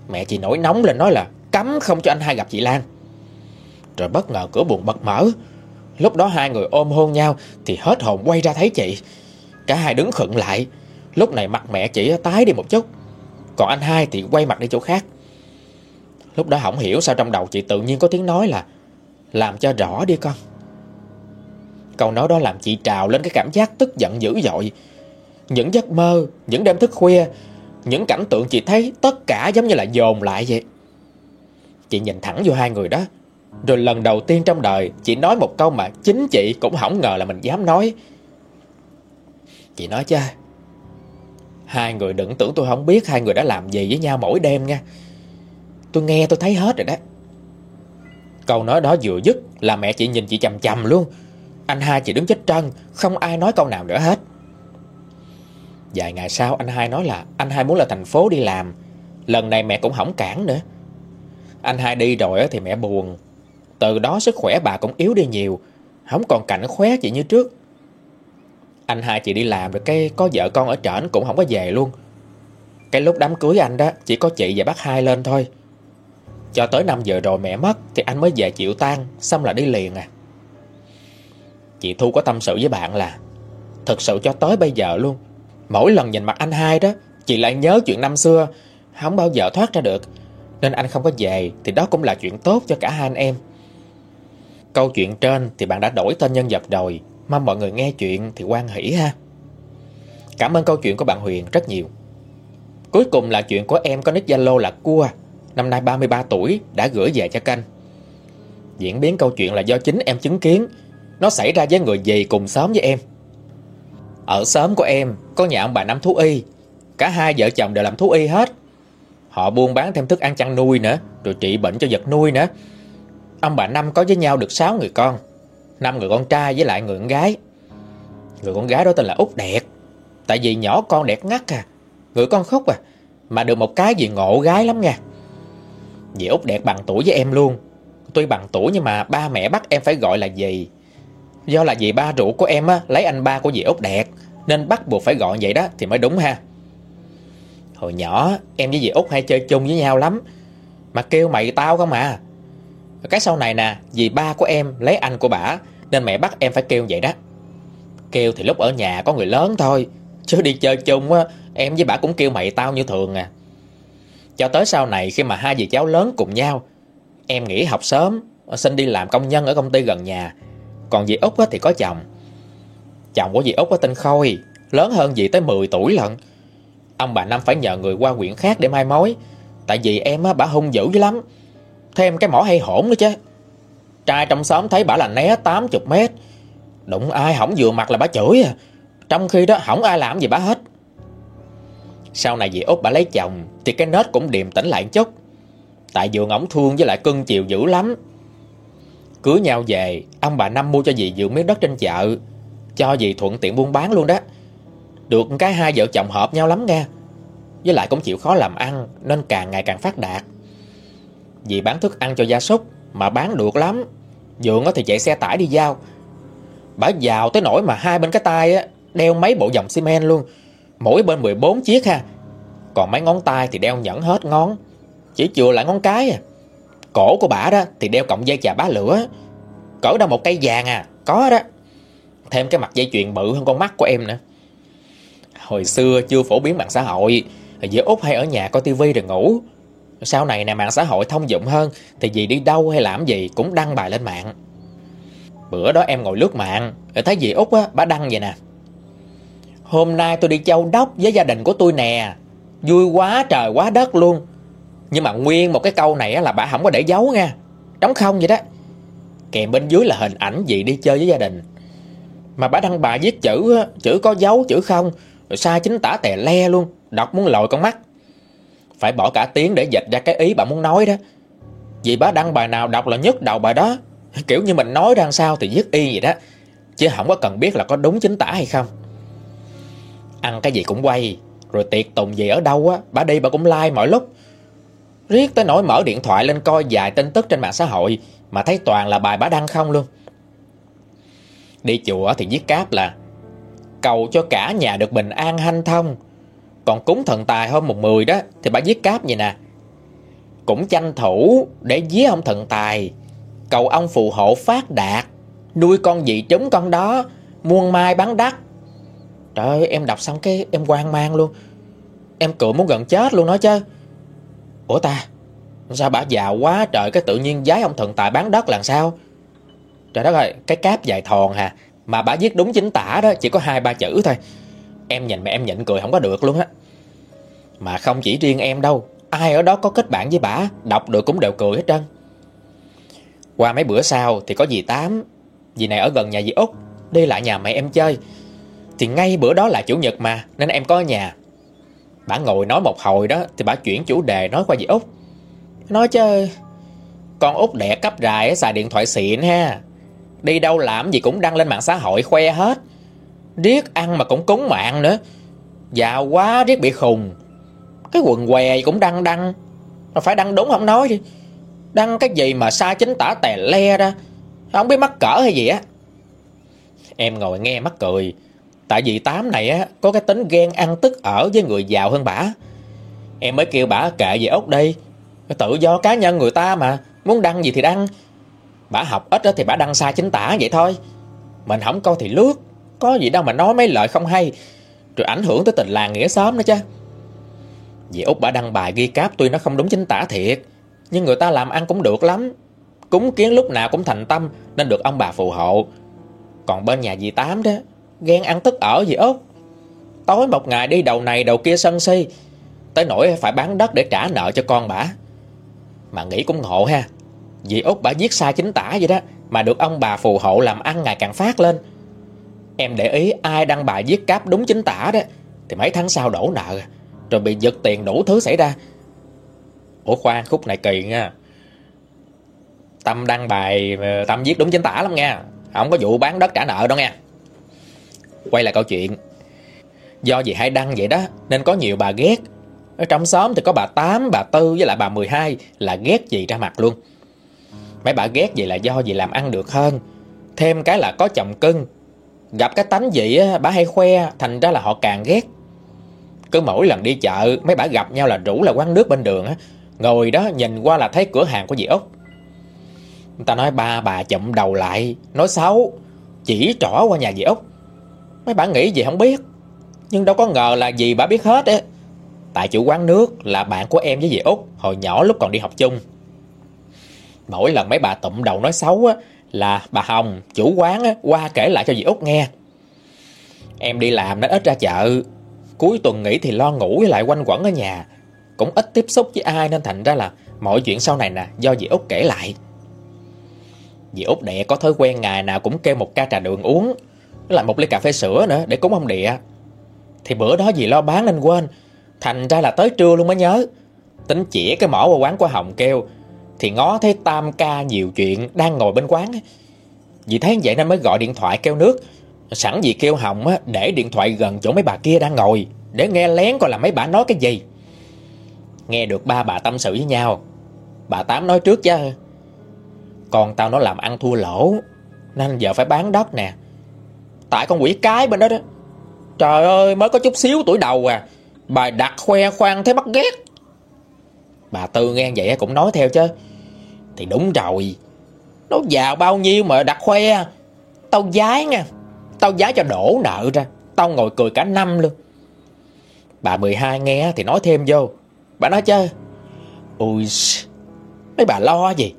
Mẹ chị nổi nóng lên nói là Cấm không cho anh hai gặp chị Lan. Rồi bất ngờ cửa buồn bật mở. Lúc đó hai người ôm hôn nhau Thì hết hồn quay ra thấy chị. Cả hai đứng khựng lại. Lúc này mặt mẹ chị tái đi một chút. Còn anh hai thì quay mặt đi chỗ khác. Lúc đó không hiểu sao trong đầu chị tự nhiên có tiếng nói là, Làm cho rõ đi con. Câu nói đó làm chị trào lên cái cảm giác tức giận dữ dội. Những giấc mơ, Những đêm thức khuya, Những cảnh tượng chị thấy tất cả giống như là dồn lại vậy. Chị nhìn thẳng vô hai người đó. Rồi lần đầu tiên trong đời, Chị nói một câu mà chính chị cũng không ngờ là mình dám nói. Chị nói chứ, Hai người đừng tưởng tôi không biết Hai người đã làm gì với nhau mỗi đêm nha. Tôi nghe tôi thấy hết rồi đó. Câu nói đó vừa dứt Là mẹ chị nhìn chị chầm chầm luôn. Anh hai chỉ đứng chết trân Không ai nói câu nào nữa hết. Vài ngày sau, anh hai nói là Anh hai muốn là thành phố đi làm. Lần này mẹ cũng hỏng cản nữa. Anh hai đi rồi thì mẹ buồn. Từ đó sức khỏe bà cũng yếu đi nhiều, Không còn cảnh khóe chị như trước. Anh hai chị đi làm rồi cái có vợ con ở trển cũng không có về luôn. Cái lúc đám cưới anh đó, Chỉ có chị và bác hai lên thôi. Cho tới 5 giờ rồi mẹ mất Thì anh mới về chịu tan, Xong là đi liền à. Chị Thu có tâm sự với bạn là thật sự cho tới bây giờ luôn Mỗi lần nhìn mặt anh hai đó Chị lại nhớ chuyện năm xưa Không bao giờ thoát ra được. Nên anh không có về Thì đó cũng là chuyện tốt cho cả hai anh em. Câu chuyện trên thì bạn đã đổi tên nhân vật rồi Mong mọi người nghe chuyện thì quan hỷ ha. Cảm ơn câu chuyện của bạn Huyền rất nhiều. Cuối cùng là chuyện của em có nick Zalo là Cua năm nay 33 tuổi, đã gửi về cho canh. Diễn biến câu chuyện là do chính em chứng kiến, nó xảy ra với người gì cùng xóm với em. Ở xóm của em, có nhà ông bà Năm thú y, cả hai vợ chồng đều làm thú y hết. Họ buôn bán thêm thức ăn chăn nuôi nữa, rồi trị bệnh cho vật nuôi nữa. Ông bà Năm có với nhau được 6 người con, năm người con trai với lại người con gái. Người con gái đó tên là Út Đẹp, tại vì nhỏ con đẹp ngắt à, người con khóc à, mà được một cái gì ngộ gái lắm nha. Dì Út đẹp bằng tuổi với em luôn Tuy bằng tuổi nhưng mà ba mẹ bắt em phải gọi là dì Do là dì ba rượu của em á, lấy anh ba của dì Út đẹp Nên bắt buộc phải gọi vậy đó thì mới đúng ha. Hồi nhỏ em với dì Út hay chơi chung với nhau lắm Mà kêu mày tao không à. Cái sau này nè Dì ba của em lấy anh của bả Nên mẹ bắt em phải kêu vậy đó. Kêu thì lúc ở nhà có người lớn thôi Chứ đi chơi chung á Em với bả cũng kêu mày tao như thường à. Cho tới sau này khi mà hai dì cháu lớn cùng nhau Em nghỉ học sớm Xin đi làm công nhân ở công ty gần nhà còn dì Út thì có chồng. Chồng của dì Út tên Khôi Lớn hơn dì tới 10 tuổi lận. Ông bà Năm phải nhờ người qua huyện khác để mai mối Tại vì em á, bà hung dữ dữ lắm. Thêm cái mỏ hay hổn nữa chứ. Trai trong xóm thấy bà là né 80 mét. Đụng ai hỏng vừa mặt là bà chửi à. Trong khi đó hỏng ai làm gì bà hết. Sau này dì Út bà lấy chồng Thì cái nết cũng điềm tĩnh lại chút. Tại dượng ổng thương với lại cưng chiều dữ lắm. Cưới nhau về, Ông bà Năm mua cho dì dưỡng miếng đất trên chợ. Cho dì thuận tiện buôn bán luôn đó. Được cái hai vợ chồng hợp nhau lắm nha Với lại cũng chịu khó làm ăn, Nên càng ngày càng phát đạt. Dì bán thức ăn cho gia súc, Mà bán được lắm. Dượng thì chạy xe tải đi giao. Bà giàu tới nỗi mà hai bên cái tay á, Đeo mấy bộ dòng xi men luôn. Mỗi bên 14 chiếc ha. Còn mấy ngón tay thì đeo nhẫn hết ngón. Chỉ chừa lại ngón cái à. Cổ của bà đó thì đeo cọng dây chà bá lửa. Cỡ đâu một cây vàng à? Có đó. Thêm cái mặt dây chuyền bự hơn con mắt của em nữa. Hồi xưa chưa phổ biến mạng xã hội. Giữa út hay ở nhà coi tivi rồi ngủ. Sau này nè mạng xã hội thông dụng hơn Thì gì đi đâu hay làm gì cũng đăng bài lên mạng. Bữa đó em ngồi lướt mạng thấy dì út á, bà đăng vậy nè. Hôm nay tôi đi châu đốc với gia đình của tôi nè. Vui quá trời quá đất luôn. Nhưng mà nguyên một cái câu này là bà không có để giấu nha. Trống không vậy đó. Kèm bên dưới là hình ảnh gì đi chơi với gia đình. Mà bà đăng bài viết chữ Chữ có dấu, chữ không, Rồi sai chính tả tè le luôn, Đọc muốn lòi con mắt. Phải bỏ cả tiếng để dịch ra cái ý bà muốn nói đó. Vì bà đăng bài nào đọc là nhất đầu bài đó. Kiểu như mình nói ra sao thì viết y vậy đó. Chứ không có cần biết là có đúng chính tả hay không. Ăn cái gì cũng quay, Rồi tiệc tùng gì ở đâu á, Bà đi bà cũng like mọi lúc. Riết tới nỗi mở điện thoại lên coi vài tin tức trên mạng xã hội, Mà thấy toàn là bài bà đăng không luôn. Đi chùa thì viết cáp là, Cầu cho cả nhà được bình an hanh thông. Còn cúng thần tài hôm mùng 10 đó Thì bà viết cáp vậy nè, Cũng tranh thủ để dí ông thần tài, Cầu ông phù hộ phát đạt, Nuôi con dị trúng con đó, Muôn mai bán đắt. Trời ơi, em đọc xong cái em hoang mang luôn. Em cười muốn gần chết luôn đó chứ. Ủa ta? Sao bà già quá trời Cái tự nhiên giái ông thần tài bán đất làm sao? Trời đất ơi, Cái cáp dài thòn hà, Mà bà viết đúng chính tả đó, Chỉ có hai ba chữ thôi. Em nhìn mà em nhịn cười không có được luôn á. Mà không chỉ riêng em đâu, Ai ở đó có kết bạn với bà Đọc được cũng đều cười hết trơn. Qua mấy bữa sau thì có dì Tám, Dì này ở gần nhà dì Út, Đi lại nhà mẹ em chơi. Thì ngay bữa đó là chủ nhật mà, Nên em có ở nhà. Bà ngồi nói một hồi đó, Thì bà chuyển chủ đề nói qua dì Út Nói chứ, Con út đẻ cấp rài xài điện thoại xịn ha. Đi đâu làm gì cũng đăng lên mạng xã hội khoe hết. Riết ăn mà cũng cúng mạng nữa. Giàu quá, riết bị khùng. Cái quần què cũng đăng đăng. Mà phải đăng đúng không nói đi Đăng cái gì mà sai chính tả tè le ra. Không biết mắc cỡ hay gì á. Em ngồi nghe mắc cười. Tại vì Tám này á, Có cái tính ghen ăn tức ở với người giàu hơn bả. Em mới kêu bả kệ về ốc đây. Tự do cá nhân người ta mà, Muốn đăng gì thì đăng. Bả học ít thì bả đăng sai chính tả vậy thôi. Mình không coi thì lướt, Có gì đâu mà nói mấy lời không hay, Rồi ảnh hưởng tới tình làng nghĩa xóm nữa chứ. Vì Út bả đăng bài ghi cáp Tuy nó không đúng chính tả thiệt, Nhưng người ta làm ăn cũng được lắm. Cúng kiến lúc nào cũng thành tâm, Nên được ông bà phù hộ. Còn bên nhà dì Tám đó Ghen ăn tức ở gì ốc? Tối một ngày đi đầu này đầu kia sân si, Tới nỗi phải bán đất để trả nợ cho con bả Mà nghĩ cũng ngộ ha Dì Út bà viết sai chính tả vậy đó, Mà được ông bà phù hộ làm ăn ngày càng phát lên. Em để ý ai đăng bài viết cáp đúng chính tả đó, Thì mấy tháng sau đổ nợ, Rồi bị giật tiền đủ thứ xảy ra. Ủa khoan, khúc này kỳ nha. Tâm đăng bài ờ, Tâm viết đúng chính tả lắm nha, Không có vụ bán đất trả nợ đâu nha. Quay lại câu chuyện. Do gì hai đăng vậy đó Nên có nhiều bà ghét. Ở trong xóm thì có bà Tám, bà Tư với lại bà 12 Là ghét gì ra mặt luôn. Mấy bà ghét vậy là do gì làm ăn được hơn. Thêm cái là có chồng cưng. Gặp cái tánh gì á, bà hay khoe Thành ra là họ càng ghét. Cứ mỗi lần đi chợ Mấy bà gặp nhau là rủ là quán nước bên đường á. Ngồi đó nhìn qua là thấy cửa hàng của dì Úc Người ta nói ba bà chậm đầu lại Nói xấu Chỉ trỏ qua nhà dì Úc Mấy bà nghĩ gì không biết Nhưng đâu có ngờ là gì bà biết hết á Tại chủ quán nước là bạn của em với dì Út Hồi nhỏ lúc còn đi học chung Mỗi lần mấy bà tụm đầu nói xấu á, là bà Hồng, chủ quán á, qua kể lại cho dì Út nghe. Em đi làm nên ít ra chợ. Cuối tuần nghỉ thì lo ngủ với lại quanh quẩn ở nhà. Cũng ít tiếp xúc với ai nên thành ra là mọi chuyện sau này nè do dì Út kể lại. Dì Út đẻ có thói quen ngày nào cũng kêu một ca trà đường uống. Lại một ly cà phê sữa nữa, để cúng ông địa. Thì bữa đó dì lo bán nên quên. Thành ra là tới trưa luôn mới nhớ. Tính chỉ cái mỏ qua quán của Hồng kêu, thì ngó thấy Tam ca nhiều chuyện Đang ngồi bên quán Vì thấy vậy nên mới gọi điện thoại kêu nước Sẵn vì kêu Hồng để điện thoại gần chỗ mấy bà kia đang ngồi, Để nghe lén coi là mấy bà nói cái gì Nghe được ba bà tâm sự với nhau, Bà Tám nói trước chứ Còn tao nó làm ăn thua lỗ, Nên giờ phải bán đất nè Tại con quỷ cái bên đó đó. Trời ơi, mới có chút xíu tuổi đầu à. Bà đặt khoe khoang thấy bắt ghét. Bà Tư nghe vậy cũng nói theo chứ. Thì đúng rồi. Nó già bao nhiêu mà đặt khoe à. Tao giái nha. Tao giái cho đổ nợ ra. Tao ngồi cười cả năm luôn. Bà 12 nghe thì nói thêm vô. Bà nói chứ. Ui Mấy bà lo gì?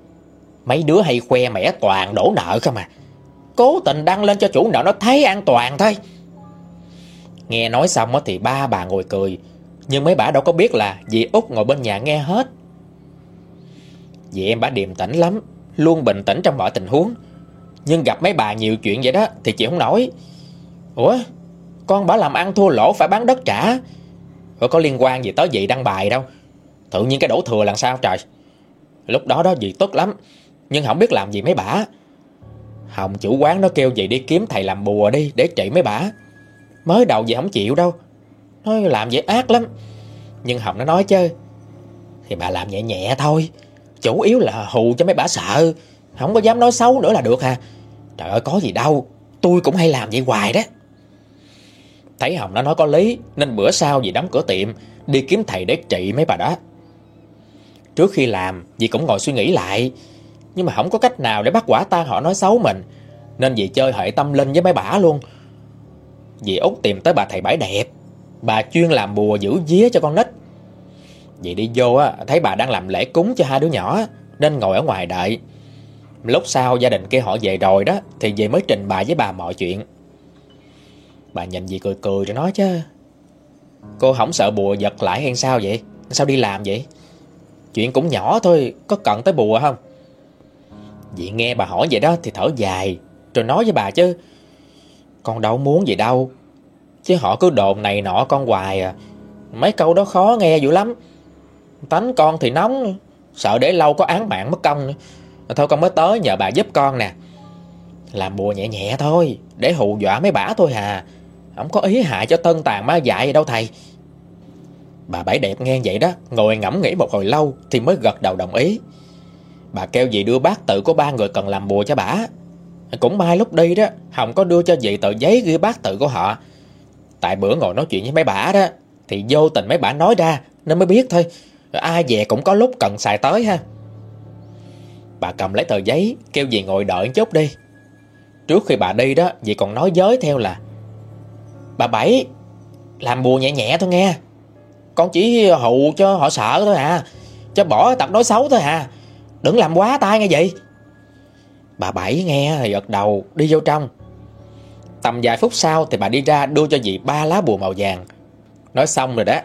Mấy đứa hay khoe mẻ toàn đổ nợ không à. Cố tình đăng lên cho chủ nợ nó thấy an toàn thôi. Nghe nói xong thì ba bà ngồi cười, nhưng mấy bà đâu có biết là dì Út ngồi bên nhà nghe hết. Dì em bà điềm tĩnh lắm, Luôn bình tĩnh trong mọi tình huống. Nhưng gặp mấy bà nhiều chuyện vậy đó Thì chị không nổi Ủa, con bà làm ăn thua lỗ phải bán đất trả. Ủa, có liên quan gì tới dì đăng bài đâu. Tự nhiên cái đổ thừa làm sao trời. Lúc đó đó dì tức lắm, Nhưng không biết làm gì mấy bà. Hồng chủ quán nó kêu gì đi kiếm thầy làm bùa đi, Để trị mấy bà Mới đầu gì không chịu đâu. Nói làm vậy ác lắm. Nhưng Hồng nó nói chứ, Thì bà làm nhẹ nhẹ thôi. Chủ yếu là hù cho mấy bà sợ. Không có dám nói xấu nữa là được hà Trời ơi, có gì đâu. Tôi cũng hay làm vậy hoài đó. Thấy Hồng nó nói có lý, Nên bữa sau dì đóng cửa tiệm, Đi kiếm thầy để trị mấy bà đó. Trước khi làm Dì cũng ngồi suy nghĩ lại nhưng mà không có cách nào để bắt quả tang họ nói xấu mình. Nên dì chơi hệ tâm linh với mấy bả luôn. Dì út tìm tới bà thầy bãi đẹp. Bà chuyên làm bùa giữ vía cho con nít. Dì đi vô á, thấy bà đang làm lễ cúng cho hai đứa nhỏ, Nên ngồi ở ngoài đợi. Lúc sau gia đình kia họ về rồi đó, Thì dì mới trình bày với bà mọi chuyện. Bà nhìn dì cười cười rồi nói chứ, Cô không sợ bùa giật lại hay sao vậy? Sao đi làm vậy? Chuyện cũng nhỏ thôi, Có cần tới bùa không? Dì nghe bà hỏi vậy đó thì thở dài. Rồi nói với bà chứ, Con đâu muốn gì đâu, Chứ họ cứ đồn này nọ con hoài à. Mấy câu đó khó nghe dữ lắm. Tánh con thì nóng, Sợ để lâu có án mạng mất công nữa. Thôi con mới tới nhờ bà giúp con nè. Làm bùa nhẹ nhẹ thôi, Để hù dọa mấy bả thôi hà. Không có ý hại cho tân tàn ma dại đâu thầy. Bà Bảy đẹp nghe vậy đó, Ngồi ngẫm nghĩ một hồi lâu Thì mới gật đầu đồng ý. Bà kêu dì đưa bác tự của ba người cần làm bùa cho bà? Cũng may lúc đi đó, Hồng có đưa cho dì tờ giấy ghi bác tự của họ. Tại bữa ngồi nói chuyện với mấy bả đó, Thì vô tình mấy bả nói ra, Nên mới biết thôi. Ai về cũng có lúc cần xài tới ha. Bà cầm lấy tờ giấy, Kêu dì ngồi đợi chút đi. Trước khi bà đi đó, Dì còn nói giới theo là, Bà Bảy, Làm bùa nhẹ nhẹ thôi nghe. Con chỉ hụ cho họ sợ thôi à Cho bỏ tập nói xấu thôi à. Đừng làm quá tay nghe vậy. Bà Bảy nghe thì gật đầu, Đi vô trong. Tầm vài phút sau thì bà đi ra đưa cho dì ba lá bùa màu vàng. Nói xong rồi đó,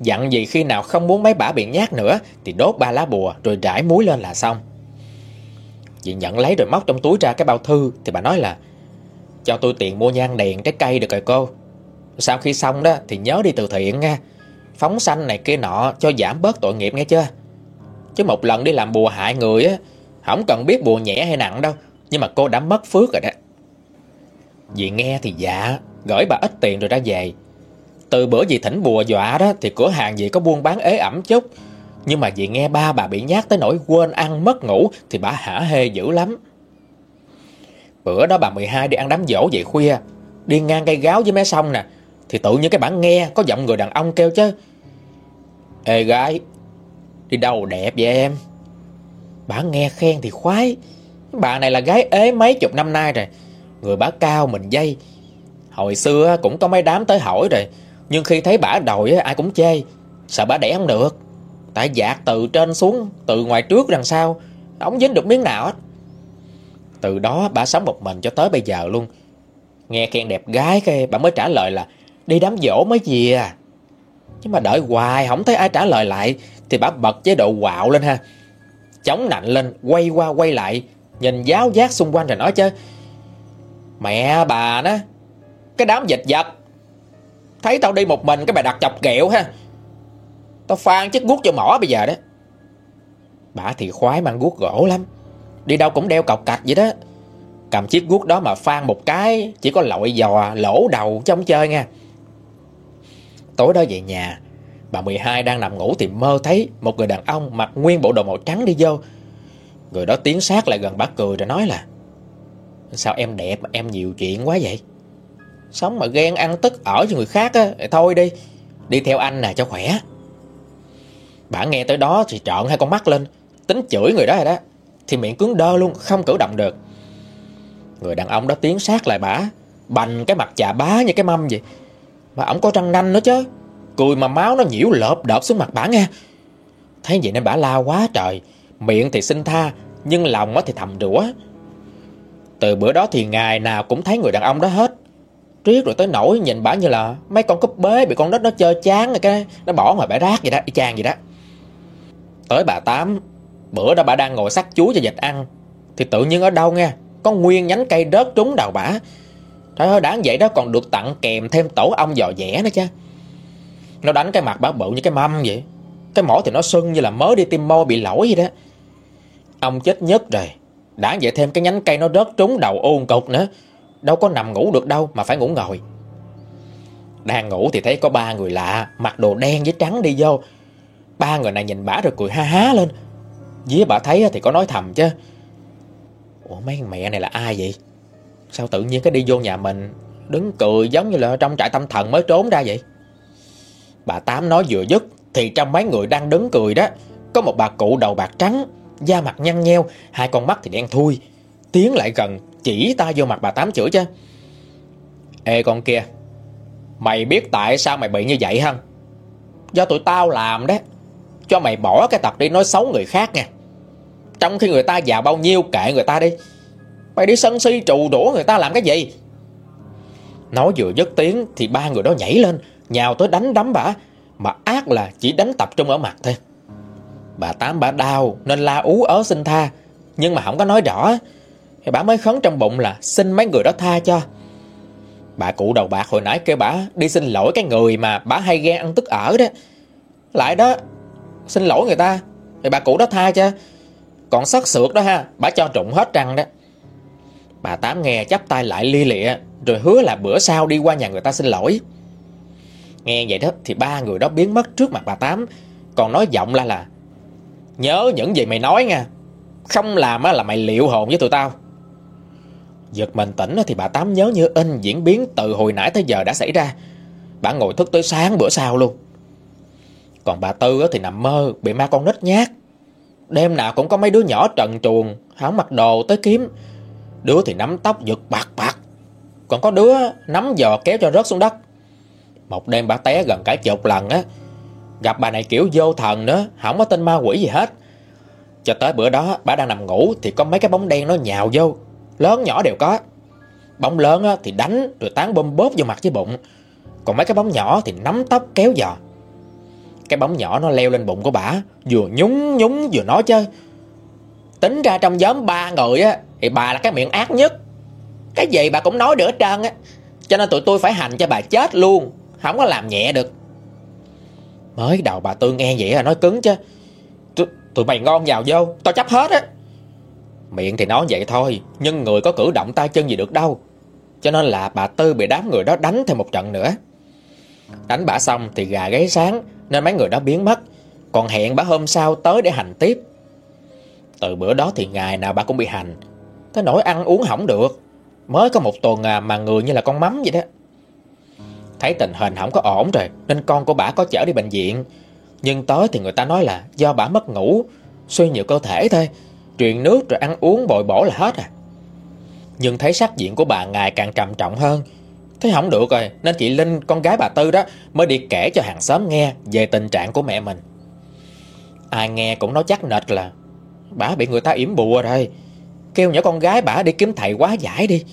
Dặn dì khi nào không muốn mấy bả bị nhát nữa Thì đốt ba lá bùa rồi rải muối lên là xong. Dì nhận lấy rồi móc trong túi ra cái bao thư Thì bà nói là, Cho tôi tiền mua nhang đèn trái cây được rồi cô. Sau khi xong đó thì nhớ đi từ thiện nha. Phóng xanh này kia nọ cho giảm bớt tội nghiệp nghe chưa? Chứ một lần đi làm bùa hại người á, Không cần biết bùa nhẹ hay nặng đâu, Nhưng mà cô đã mất phước rồi đó. Dì nghe thì dạ Gửi bà ít tiền rồi ra về. Từ bữa dì thỉnh bùa dọa đó Thì cửa hàng dì có buôn bán ế ẩm chút. Nhưng mà dì nghe ba bà bị nhát tới nỗi quên ăn mất ngủ Thì bà hả hê dữ lắm. Bữa đó bà 12 đi ăn đám dỗ vậy khuya, Đi ngang cây gáo với mé sông nè, Thì tự nhiên cái bản nghe Có giọng người đàn ông kêu chứ. Ê gái Đi đâu đẹp vậy em? Bà nghe khen thì khoái. Bà này là gái ế mấy chục năm nay rồi. Người bả cao mình dây. Hồi xưa cũng có mấy đám tới hỏi rồi. Nhưng khi thấy bả đòi ai cũng chê. Sợ bả đẻ không được. Tại dạt từ trên xuống, Từ ngoài trước đằng sau. Không dính được miếng nào hết. Từ đó bà sống một mình cho tới bây giờ luôn. Nghe khen đẹp gái cái, Bà mới trả lời là, Đi đám dỗ mới gì à. Nhưng mà đợi hoài, không thấy ai trả lời lại, Thì bà bật chế độ quạo lên ha. Chống nạnh lên, Quay qua quay lại, Nhìn giáo giác xung quanh rồi nói chứ, Mẹ bà nó Cái đám dịch vật Thấy tao đi một mình, cái bà đặt chọc kẹo ha. Tao phan chiếc guốc cho mỏ bây giờ đó. Bà thì khoái mang guốc gỗ lắm, Đi đâu cũng đeo cọc cạch vậy đó. Cầm chiếc guốc đó mà phan một cái, Chỉ có lội giò, lỗ đầu trong chơi nha. Tối đó về nhà, Bà 12 đang nằm ngủ thì mơ thấy Một người đàn ông mặc nguyên bộ đồ màu trắng đi vô. Người đó tiến sát lại gần bà cười rồi nói là, Sao em đẹp mà em nhiều chuyện quá vậy? Sống mà ghen ăn tức ở cho người khác á Thôi đi Đi theo anh nè cho khỏe. Bà nghe tới đó thì trợn hai con mắt lên, Tính chửi người đó rồi đó, Thì miệng cứng đơ luôn, không cử động được. Người đàn ông đó tiến sát lại bà, Bành cái mặt chà bá như cái mâm vậy. Mà ổng có răng nanh nữa chứ. Cười mà máu nó nhiễu lợp đợp xuống mặt bả nghe. Thấy vậy nên bà la quá trời. Miệng thì xin tha, Nhưng lòng thì thầm rủa. Từ bữa đó thì ngày nào cũng thấy người đàn ông đó hết. Riết rồi tới nổi nhìn bả như là Mấy con cúp bế bị con đất nó chơi chán rồi cái Nó bỏ ngoài bãi rác vậy đó, Y chang vậy đó. Tới bà Tám, Bữa đó bà đang ngồi sắc chuối cho dịch ăn, Thì tự nhiên ở đâu nghe, Có nguyên nhánh cây rớt trúng đầu bả. Trời ơi, đáng vậy đó, còn được tặng kèm thêm tổ ong giò dẻ nữa chứ. Nó đánh cái mặt bả bự như cái mâm vậy. Cái mỏ thì nó sưng như là mới đi tim mô bị lỗi vậy đó. Ông chết nhất rồi. Đã vậy thêm cái nhánh cây nó rớt trúng đầu ôn cục nữa. Đâu có nằm ngủ được đâu mà phải ngủ ngồi. Đang ngủ thì thấy có ba người lạ, Mặc đồ đen với trắng đi vô. Ba người này nhìn bả rồi cười ha há lên. Día bà thấy thì có nói thầm chứ. Ủa, mấy mẹ này là ai vậy? Sao tự nhiên cái đi vô nhà mình, Đứng cười giống như là trong trại tâm thần mới trốn ra vậy? Bà Tám nói vừa dứt Thì trong mấy người đang đứng cười đó, Có một bà cụ đầu bạc trắng, Da mặt nhăn nheo, Hai con mắt thì đen thui Tiến lại gần chỉ tay vô mặt bà Tám chửi chứ. Ê con kia, Mày biết tại sao mày bị như vậy không Do tụi tao làm đó, Cho mày bỏ cái tập đi nói xấu người khác nha. Trong khi người ta già bao nhiêu kệ người ta đi. Mày đi sân si trù đũa người ta làm cái gì? Nói vừa dứt tiếng Thì ba người đó nhảy lên, Nhào tới đánh đấm bả Mà ác là chỉ đánh tập trung ở mặt thôi. Bà Tám, bà đau Nên la ú ớ xin tha. Nhưng mà không có nói rõ. Thì bà mới khấn trong bụng là Xin mấy người đó tha cho. Bà cụ đầu bạc hồi nãy kêu bà Đi xin lỗi cái người mà bà hay ghen ăn tức ở đó. Lại đó, Xin lỗi người ta, Thì bà cụ đó tha cho. Còn sắc sượt đó ha, Bà cho trụng hết răng đó. Bà Tám nghe chắp tay lại li lịa, Rồi hứa là bữa sau đi qua nhà người ta xin lỗi. Nghe vậy đó Thì ba người đó biến mất trước mặt bà Tám, Còn nói giọng la là, Nhớ những gì mày nói nha, Không làm là mày liệu hồn với tụi tao. Giật mình tỉnh thì bà Tám nhớ như in diễn biến từ hồi nãy tới giờ đã xảy ra. Bà ngồi thức tới sáng bữa sau luôn. Còn bà Tư thì nằm mơ, Bị ma con nít nhát. Đêm nào cũng có mấy đứa nhỏ trần truồng, háo mặc đồ tới kiếm. Đứa thì nắm tóc giật bạc bạc. Còn có đứa nắm giò kéo cho rớt xuống đất. Một đêm bà té gần cả chục lần á. Gặp bà này kiểu vô thần nữa, Không có tên ma quỷ gì hết. Cho tới bữa đó, bà đang nằm ngủ Thì có mấy cái bóng đen nó nhào vô. Lớn nhỏ đều có. Bóng lớn thì đánh rồi tán bơm bóp vô mặt với bụng. Còn mấy cái bóng nhỏ thì nắm tóc kéo giò. Cái bóng nhỏ nó leo lên bụng của bà, Vừa nhúng nhúng vừa nói chơi. Tính ra trong nhóm ba người á thì bà là cái miệng ác nhất. Cái gì bà cũng nói được hết trơn á. Cho nên tụi tôi phải hành cho bà chết luôn. Không có làm nhẹ được. Mới đầu bà tôi nghe vậy là nói cứng chứ. Tụi mày ngon vào vô, Tao chấp hết á. Miệng thì nói vậy thôi, Nhưng người có cử động tay chân gì được đâu. Cho nên là bà Tư bị đám người đó đánh thêm một trận nữa. Đánh bà xong thì gà gáy sáng, Nên mấy người đó biến mất. Còn hẹn bà hôm sau tới để hành tiếp. Từ bữa đó thì ngày nào bà cũng bị hành. Tới nỗi ăn uống hỏng được. Mới có một tuần à mà người như là con mắm vậy đó. Thấy tình hình không có ổn rồi, Nên con của bà có chở đi bệnh viện. Nhưng tới thì người ta nói là do bà mất ngủ, Suy nhược cơ thể thôi. Truyền nước rồi ăn uống bồi bổ là hết à. Nhưng thấy sắc diện của bà ngày càng trầm trọng hơn. Thấy không được rồi, Nên chị Linh, con gái bà Tư đó, Mới đi kể cho hàng xóm nghe Về tình trạng của mẹ mình. Ai nghe cũng nói chắc nệt là Bà bị người ta yểm bùa rồi. Kêu nhỏ con gái bả đi kiếm thầy quá giải đi.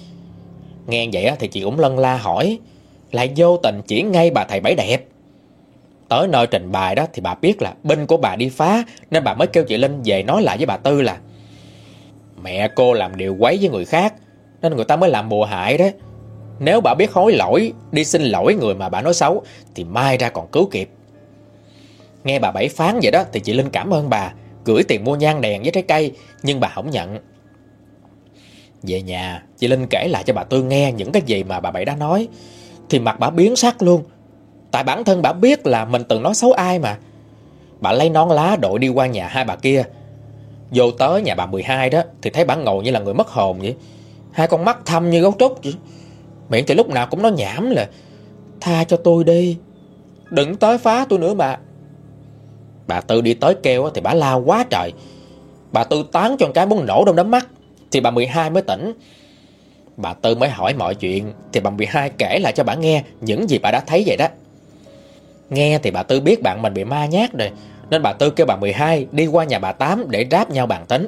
Nghe vậy thì chị cũng lân la hỏi Lại vô tình chỉ ngay bà thầy bảy đẹp? Tới nơi trình bày đó thì bà biết là binh của bà đi phá, Nên bà mới kêu chị Linh về nói lại với bà Tư là, Mẹ cô làm điều quấy với người khác, Nên người ta mới làm bùa hại đó Nếu bà biết hối lỗi, Đi xin lỗi người mà bà nói xấu, Thì mai ra còn cứu kịp. Nghe bà Bảy phán vậy đó, Thì chị Linh cảm ơn bà, Gửi tiền mua nhang đèn với trái cây, Nhưng bà không nhận. Về nhà, Chị Linh kể lại cho bà Tư nghe Những cái gì mà bà Bảy đã nói. Thì mặt bà biến sắc luôn. Tại bản thân bà biết là mình từng nói xấu ai mà. Bà lấy nón lá đội đi qua nhà hai bà kia. Vô tới nhà bà 12 đó, Thì thấy bà ngồi như là người mất hồn vậy. Hai con mắt thâm như gấu trúc vậy. Miệng thì lúc nào cũng nói nhảm là, Tha cho tôi đi. Đừng tới phá tôi nữa mà. Bà Tư đi tới kêu thì bà la quá trời. Bà Tư tán cho cái muốn nổ trong đấm mắt. Thì bà 12 mới tỉnh. Bà Tư mới hỏi mọi chuyện, Thì bà 12 kể lại cho bà nghe Những gì bà đã thấy vậy đó. Nghe thì bà Tư biết bạn mình bị ma nhát rồi, Nên bà Tư kêu bà 12 đi qua nhà bà Tám để ráp nhau bàn tính.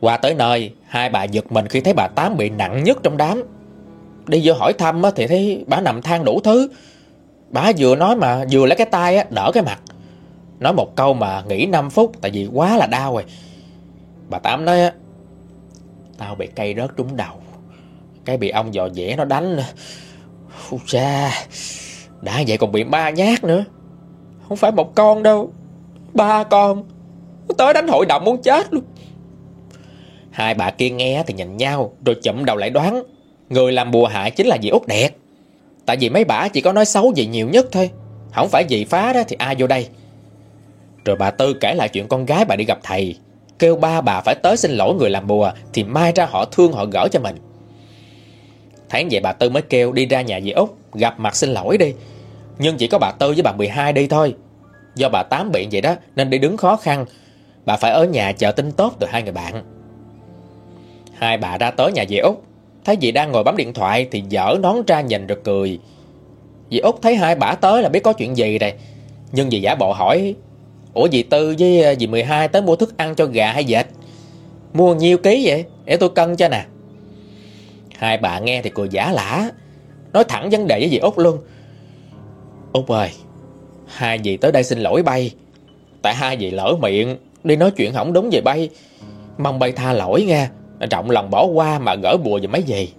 Qua tới nơi, Hai bà giật mình khi thấy bà Tám bị nặng nhất trong đám. Đi vô hỏi thăm thì thấy bà nằm than đủ thứ. Bà vừa nói mà vừa lấy cái tay đỡ cái mặt. Nói một câu mà nghỉ 5 phút, Tại vì quá là đau rồi. Bà Tám nói Tao bị cây rớt trúng đầu. Cái bị ông dò dẻ nó đánh ôi cha, đã vậy còn bị ba nhát nữa. Không phải một con đâu, Ba con. Tới đánh hội đồng muốn chết luôn. Hai bà kia nghe thì nhìn nhau, Rồi chậm đầu lại đoán, Người làm bùa hại chính là dì Út Đẹp. Tại vì mấy bà chỉ có nói xấu gì nhiều nhất thôi, Không phải dì phá đó thì ai vô đây? Rồi bà Tư kể lại chuyện con gái bà đi gặp thầy. Kêu ba bà phải tới xin lỗi người làm bùa, Thì mai ra họ thương họ gỡ cho mình. Thấy vậy bà Tư mới kêu đi ra nhà dì Út, Gặp mặt xin lỗi đi. Nhưng chỉ có bà Tư với bà 12 đi thôi. Do bà Tám bị vậy đó, Nên đi đứng khó khăn. Bà phải ở nhà chờ tin tốt từ hai người bạn. Hai bà ra tới nhà dì Út. Thấy dì đang ngồi bấm điện thoại Thì dở nón ra nhìn rồi cười. Dì Út thấy hai bà tới là biết có chuyện gì rồi Nhưng dì giả bộ hỏi Ủa dì Tư với ờ, dì 12 tới mua thức ăn cho gà hay vịt Mua nhiêu ký vậy? Để tôi cân cho nè. Hai bà nghe thì cười giả lả. Nói thẳng vấn đề với dì Út luôn. Út ơi, Hai dì tới đây xin lỗi bay. Tại hai dì lỡ miệng, Đi nói chuyện không đúng về bay. Mong bay tha lỗi nghe, Trọng lòng bỏ qua mà gỡ bùa về mấy gì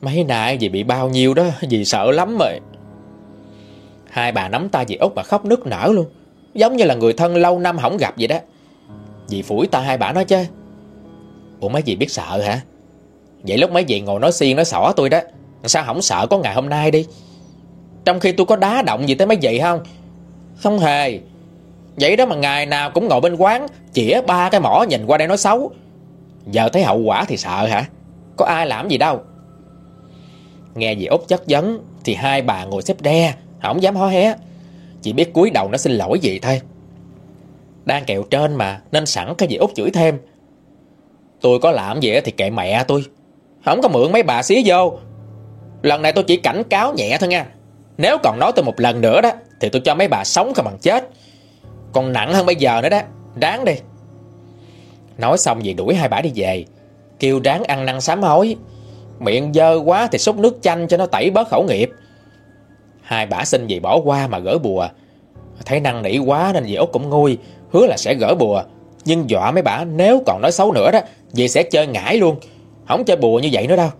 Mấy nay dì bị bao nhiêu đó, Dì sợ lắm rồi. Hai bà nắm tay dì Út mà khóc nức nở luôn. Giống như là người thân lâu năm không gặp vậy đó. Dì phủi ta hai bà nói chứ. Ủa mấy dì biết sợ hả? Vậy lúc mấy dì ngồi nói xiên nói xỏ tôi đó, Sao không sợ có ngày hôm nay đi? Trong khi tôi có đá động gì tới mấy dì không? Không hề. Vậy đó mà ngày nào cũng ngồi bên quán, Chỉa ba cái mỏ nhìn qua đây nói xấu. Giờ thấy hậu quả thì sợ hả? Có ai làm gì đâu. Nghe dì Út chất vấn Thì hai bà ngồi xếp đe Không dám hó hé. Chỉ biết cúi đầu nó xin lỗi gì thôi. Đang kẹo trên mà, Nên sẵn cái gì Út chửi thêm. Tôi có làm gì thì kệ mẹ tôi. Không có mượn mấy bà xí vô. Lần này tôi chỉ cảnh cáo nhẹ thôi nha. Nếu còn nói tôi một lần nữa đó, Thì tôi cho mấy bà sống không bằng chết. Còn nặng hơn bây giờ nữa đó, Đáng đi. Nói xong dì đuổi hai bà đi về. Kêu ráng ăn năn sám hối. Miệng dơ quá thì xúc nước chanh cho nó tẩy bớt khẩu nghiệp. Hai bả xin dì bỏ qua mà gỡ bùa. Thấy năng nỉ quá nên dì Út cũng nguôi, Hứa là sẽ gỡ bùa. Nhưng dọa mấy bả, nếu còn nói xấu nữa đó, Dì sẽ chơi ngải luôn. Không chơi bùa như vậy nữa đâu.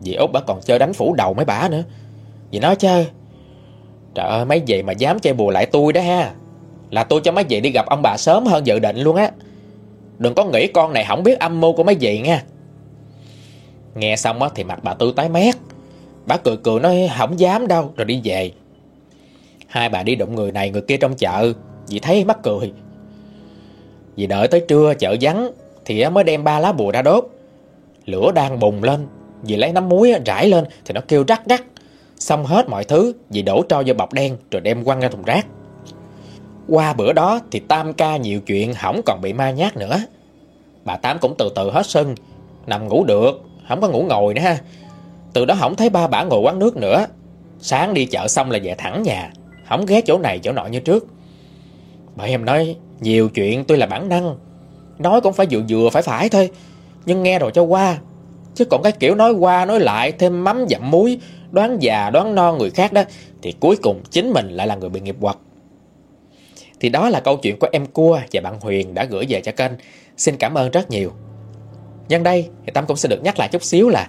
Dì Út bả còn chơi đánh phủ đầu mấy bả nữa. Dì nói chơi Trời ơi, mấy dì mà dám chơi bùa lại tôi đó ha. Là tôi cho mấy dì đi gặp ông bà sớm hơn dự định luôn á. Đừng có nghĩ con này không biết âm mưu của mấy dì nha. Nghe xong á thì mặt bà Tư tái mét. Bà cười cười nói, không dám đâu, Rồi đi về. Hai bà đi đụng người này, người kia trong chợ. Dì thấy mắc cười. Dì đợi tới trưa, chợ vắng, Thì mới đem ba lá bùa ra đốt. Lửa đang bùng lên, Dì lấy nắm muối rải lên, Thì nó kêu rắc rắc. Xong hết mọi thứ, Dì đổ cho vô bọc đen, Rồi đem quăng ra thùng rác. Qua bữa đó, thì Tam ca nhiều chuyện Không còn bị ma nhát nữa. Bà Tám cũng từ từ hết sưng Nằm ngủ được, Không có ngủ ngồi nữa ha. Từ đó không thấy ba bả ngồi quán nước nữa. Sáng đi chợ xong là về thẳng nhà. Không ghé chỗ này chỗ nọ như trước. Bà em nói, Nhiều chuyện tôi là bản năng. Nói cũng phải vừa vừa phải phải thôi. Nhưng nghe rồi cho qua. Chứ còn cái kiểu nói qua nói lại, Thêm mắm dặm muối, Đoán già đoán non người khác đó, Thì cuối cùng chính mình lại là người bị nghiệp quật Thì đó là câu chuyện của em Cua Và bạn Huyền đã gửi về cho kênh. Xin cảm ơn rất nhiều. Nhân đây thì Tâm cũng sẽ được nhắc lại chút xíu là